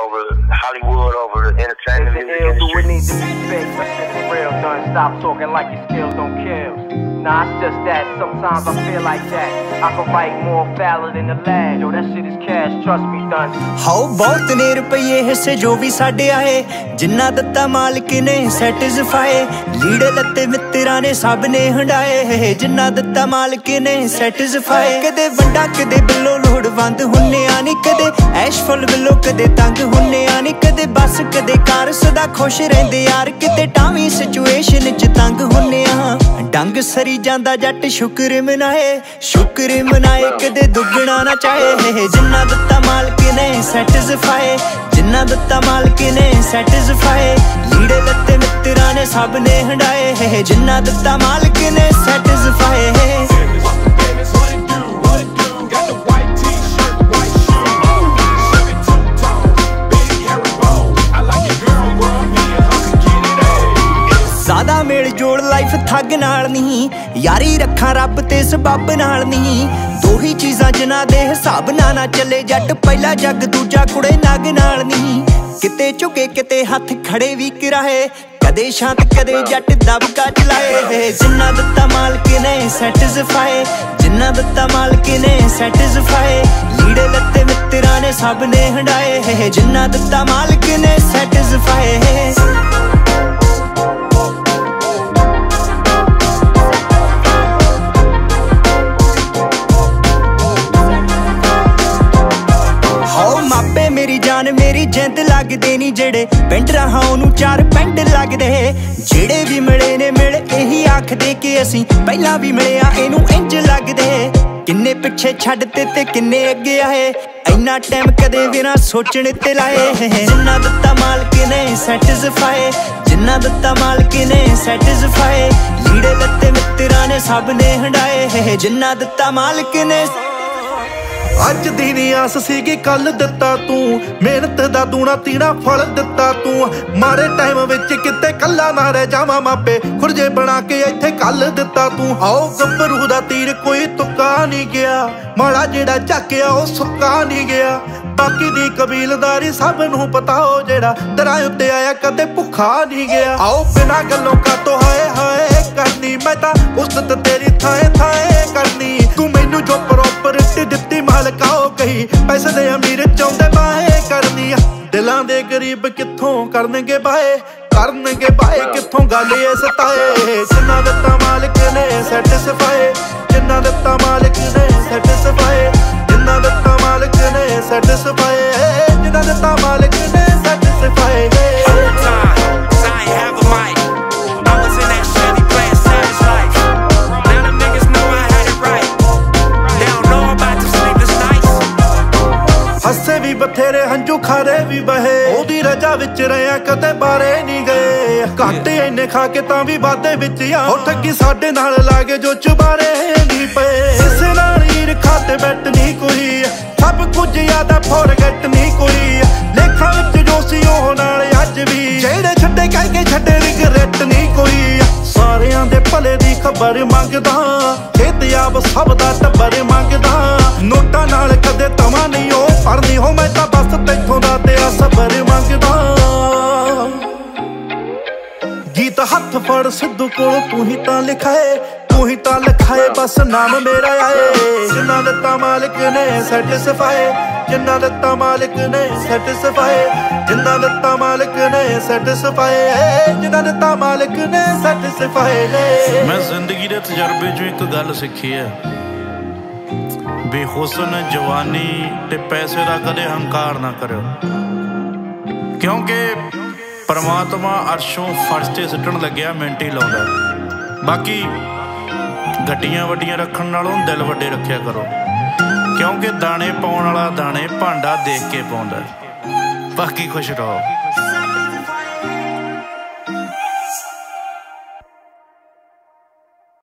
Over Hollywood over entertainment music ill? Do it industry. need to be fixed? But shit is real, done. Stop talking like your skills don't kill. Nah, it's just that. Sometimes I feel like that. I can write more foul than the lad. Yo, that shit is cash. Trust me, done. ਹਾਉ ਬਹੁਤ ਨੇ ਰੁਪਏ ਹਿੱਸੇ ਜੋ ਵੀ ਸਾਡੇ ਆਏ ਜਿੰਨਾ ਦਿੱਤਾ ਮਾਲਕ ਨੇ ਸੈਟੀਸਫਾਈ ਲੀੜੇ ਲੱਤੇ ਮਿੱਤਰਾਂ ਨੇ ਸਭ ਨੇ ਹੰਡਾਏ ਜਿੰਨਾ ਦਿੱਤਾ ਮਾਲਕ ਨੇ ਸੈਟੀਸਫਾਈ ਕਦੇ ਵੰਡਾ ਕਦੇ ਬਿੱਲੋ ਲੋੜਵੰਦ ਹੁੰਨੇ ਆ ਨਹੀਂ ਕਦੇ ਐਸ਼ਫੁਲ ਬਿੱਲੋ ਕਦੇ ਤੰਗ ਹੁੰਨੇ ਆ ਨਹੀਂ ਕਦੇ ਬਸ ਕਦੇ ਕਾਰ ਸਦਾ ਖੁਸ਼ ਰਹਿੰਦੇ ਯਾਰ ਕਿਤੇ ਟਾਵੀ ਸਿਚੁਏਸ਼ਨ ਚ ਤੰਗ ਹੁੰਨੇ ਆ ਡੰਗ ਸਰੀ ਜਾਂਦਾ ਜੱਟ ਸ਼ੁਕਰ ਮਨਾਏ ਸ਼ੁਕਰ ਮਨਾਏ ਕਦੇ ਦੁੱਗਣਾ ਨਾ ਚਾਹੇ। ਜਿੰਨਾ ਦਿੱਤਾ ਮਾਲਕ ਨੇ ਸੈਟੀਸਫਾਈ ਜਿੰਨਾ ਦਿੱਤਾ ਮਾਲਕ ਨੇ ਸੈਟੀਸਫਾਈ ਲੀੜੇ ਲੱਤੇ ਮਿੱਤਰਾਂ ਨੇ ਸਭ ਨੇ ਹੰਡਾਏ। ਜਿੰਨਾ ਦਿੱਤਾ ਮਾਲਕ ਨੇ ਸੈਟੀਸਫਾਈ ਠੱਗ ਨਾਲ ਨਹੀਂ, ਯਾਰੀ ਰੱਖਾਂ ਰੱਬ ਤੇ ਸਬੱਬ ਨਾਲ ਨਹੀਂ। ਦੋ ਹੀ ਚੀਜ਼ਾਂ ਜਿਨ੍ਹਾਂ ਦੇ ਹਿਸਾਬ ਨਾਲ ਨਾ ਚੱਲੇ ਜੱਟ, ਪਹਿਲਾ ਜੱਗ ਦੂਜਾ ਕੁੜੇ ਨਗ ਨਾਲ ਨਹੀਂ। ਕਿਤੇ ਝੁਕੇ, ਕਿਤੇ ਹੱਥ ਖੜੇ ਵੀ ਕਰਾਏ, ਕਦੇ ਸ਼ਾਂਤ, ਕਦੇ ਜੱਟ ਦਬਕਾ ਚਲਾਏ। ਜਿੰਨਾ ਦਿੱਤਾ ਮਾਲਕ ਨੇ ਸੈਟੀਸਫਾਈ ਜਿੰਨਾ ਦਿੱਤਾ ਮਾਲਕ ਨੇ ਸੈਟੀਸਫਾਈ ਲੀੜੇ ਲੱਤੇ ਮਿੱਤਰਾਂ ਨੇ ਸਭ ਨੇ ਹੰਡਾਏ। ਜਿੰਨਾ ਦਿੱਤਾ ਮਾਲਕ ਨੇ ਸੈਟੀਸਫਾਈ ਜਿੰਦ ਲੱਗਦੇ ਨਹੀਂ ਜਿਹੜੇ ਪਿੰਡ ਰਹਾ ਉਹਨੂੰ ਚਾਰ ਪਿੰਡ ਲੱਗਦੇ। ਜਿਹੜੇ ਵੀ ਮਿਲੇ ਨੇ ਮਿਲ ਇਹੀ ਆਖਦੇ ਕਿ ਅਸੀਂ ਪਹਿਲਾਂ ਵੀ ਮਿਲਿਆ, ਇਹਨੂੰ ਇੰਜ ਲੱਗਦੇ। ਕਿੰਨੇ ਪਿੱਛੇ ਛੱਡਤੇ ਤੇ ਕਿੰਨੇ ਅੱਗੇ ਆਏ। ਇੰਨਾ ਟਾਈਮ ਕਦੇ ਵੀ ਨਾ ਸੋਚਣ ਤੇ ਲਾਏ। ਜਿੰਨਾ ਦਿੱਤਾ ਮਾਲਕ ਨੇ ਸੈਟੀਸਫਾਈ ਜਿੰਨਾ ਦਿੱਤਾ ਮਾਲਕ ਨੇ ਸੈਟੀਸਫਾਈ ਲੀੜੇ ਲੱਤੇ ਮਿੱਤਰਾਂ ਨੇ ਸਭ ਨੇ ਹੰਡਾਏ। ਜਿੰਨਾ ਦਿੱਤਾ ਮਾਲਕ ਨੇ ਅੱਜ ਦੀ ਨੀ ਆਸ ਸੀਗੀ ਕੱਲ ਦਿੱਤਾ ਤੂੰ। ਮਿਹਨਤ ਦਾ ਦੂਣਾ ਤੀਣਾ ਫਲ ਦਿੱਤਾ ਤੂੰ। ਮਾਰੇ ਟਾਈਮ ਵਿੱਚ ਕਿਤੇ ਕੱਲਾ ਨਾ ਰਹਿ ਜਾਵਾਂ ਮਾਪੇ। ਖੁਰਜੇ ਬਣਾ ਕੇ ਇੱਥੇ ਕੱਲ ਦਿੱਤਾ ਤੂੰ। ਆਓ ਗੱਭਰੂ ਦਾ ਤੀਰ ਕੋਈ ਤੁੱਕਾ ਨਹੀਂ ਗਿਆ। ਮਾੜਾ ਜਿਹੜਾ ਚੱਕਿਆ ਉਹ ਸੁੱਕਾ ਨਹੀਂ ਗਿਆ। ਬਾਕੀ ਦੀ ਕਬੀਲਦਾਰੀ ਸਭ ਨੂੰ ਪਤਾ ਹੋ ਜਿਹੜਾ ਦਰਾਂ ਉੱਤੇ ਆਇਆ, ਕਦੇ ਭੁੱਖਾ ਨਹੀਂ ਗਿਆ। ਆਓ, ਬਿਨਾ ਗੱਲੋਂ ਕਾਤੋਂ ਹਾਏ ਹਾਏ ਕਰਨੀ, ਮੈਂ ਤਾਂ ਉਸਤ ਤੇਰੀ ਥਾਏ ਥਾਏ ਕਰਨੀ। ਤੂੰ ਮੈਨੂੰ ਜੋ ਦਿੱਤੀ ਕਹੀ, ਪੈਸੇ ਦੇ ਅਮੀਰ ਚਾਹੁੰਦੇ ਬਾਏ ਕਰਨੀ ਆ। ਦਿਲਾਂ ਦੇ ਗਰੀਬ ਕਿੱਥੋਂ ਕਰਨਗੇ ਬਾਏ ਕਰਨਗੇ ਬਾਏ ਕਿੱਥੋਂ ਗੱਲ ਇਹ ਸਤਾਏ ਜਿੰਨਾ ਦਿੱਤਾ ਮਾਲਕ ਬਥੇਰੇ ਹੰਝੂ ਖਾਰੇ ਵੀ ਬਹੇ। ਉਹਦੀ ਰਜਾ ਵਿੱਚ ਰਿਆ ਕਦੇ ਬਾਰੇ ਨਹੀਂ ਗਏ। ਘਾਟੇ ਇੰਨੇ ਖਾ ਕੇ ਤਾਂ ਵੀ ਵਾਦੇ ਵਿੱਚ ਆ। ਉਹ ਠੱਗੀ ਸਾਡੇ ਨਾਲ ਲਾਗੇ ਜੋ ਚੁਬਾਰੇ ਨਹੀਂ ਪਏ। ਇਸੇ ਨਾਲ ਹੀਰ ਖਾਤੇ ਬੈਠ ਨਹੀਂ ਕੋਈ। ਸਭ ਕੁਝ ਯਾਦਾ ਫੋਰਗੇਟ ਨਹੀਂ ਕੋਈ। ਲੇਖਾਂ ਵਿੱਚ ਜੋ ਸੀ ਉਹ ਨਾਲ ਅੱਜ ਵੀ। ਜਿਹੜੇ ਛੱਡੇ ਕਹਿ ਕੇ ਛੱਡੇ ਰਿਗਰੈਟ ਨਹੀਂ ਕੋਈ। ਸਾਰਿਆਂ ਖਬਰ ਮੰਗਦਾ ਖੇਤਿਆਬ ਸਭ ਦਾ ਟੱਬਰ ਮੰਗਦਾ। ਨੋਟਾਂ ਨਾਲ ਕਦੇ ਤਵਾ ਨਹੀਂ ਉਹ ਪਰਨੀ ਹੋ, ਮੈਂ ਤਾਂ ਬਸ ਤੈਥੋਂ ਦਾ ਤੇਰਾ ਸਬਰ ਮੰਗਦਾ। ਗੀਤ ਹੱਥ ਫੜ ਸਿੱਧੂ ਕੋਲ ਤੂੰ ਹੀ ਤਾਂ ਲਿਖਾਏ ਤੂੰ ਹੀ ਤਾਂ ਲਿਖਾਏ ਬਸ ਨਾਮ ਮੇਰਾ ਆਏ ਜਿੰਨਾ ਦਿੱਤਾ ਮਾਲਕ ਨੇ ਸੈਟੀਸਫਾਈ ਜਿੰਨਾ ਦਿੱਤਾ ਮਾਲਕ ਨੇ ਸੈਟੀਸਫਾਈ ਜਿੰਨਾ ਦਿੱਤਾ ਮਾਲਕ ਨੇ ਸੈਟੀਸਫਾਈ ਜਿੰਨਾ ਦਿੱਤਾ ਮਾਲਕ ਨੇ ਸੈਟੀਸਫਾਈ ਮੈਂ ਜ਼ਿੰਦਗੀ ਦੇ ਤਜਰਬੇ 'ਚੋਂ ਇੱਕ ਗੱਲ ਸਿੱਖੀ ਹੈ ਬੇਹੁਸਨ ਜਵਾਨੀ ਤੇ ਪੈਸੇ ਦਾ ਕਦੇ ਹੰਕਾਰ ਨਾ ਕਰਿਓ। ਕਿਉਂਕਿ ਪਰਮਾਤਮਾ ਅਰਸ਼ੋਂ ਫਰਸ਼ ਤੇ ਸਿੱਟਣ ਲੱਗਿਆ, ਮਿੰਟ ਹੀ ਲਾਉਂਦਾ। ਬਾਕੀ ਗੱਡੀਆਂ ਵੱਡੀਆਂ ਰੱਖਣ ਨਾਲੋਂ ਦਿਲ ਵੱਡੇ ਰੱਖਿਆ ਕਰੋ। ਕਿਉਂਕਿ ਦਾਣੇ ਪਾਉਣ ਵਾਲਾ ਦਾਣੇ ਭਾਂਡਾ ਦੇਖ ਕੇ ਪਾਉਂਦਾ ਬਾਕੀ ਖੁਸ਼ ਰਹੋ।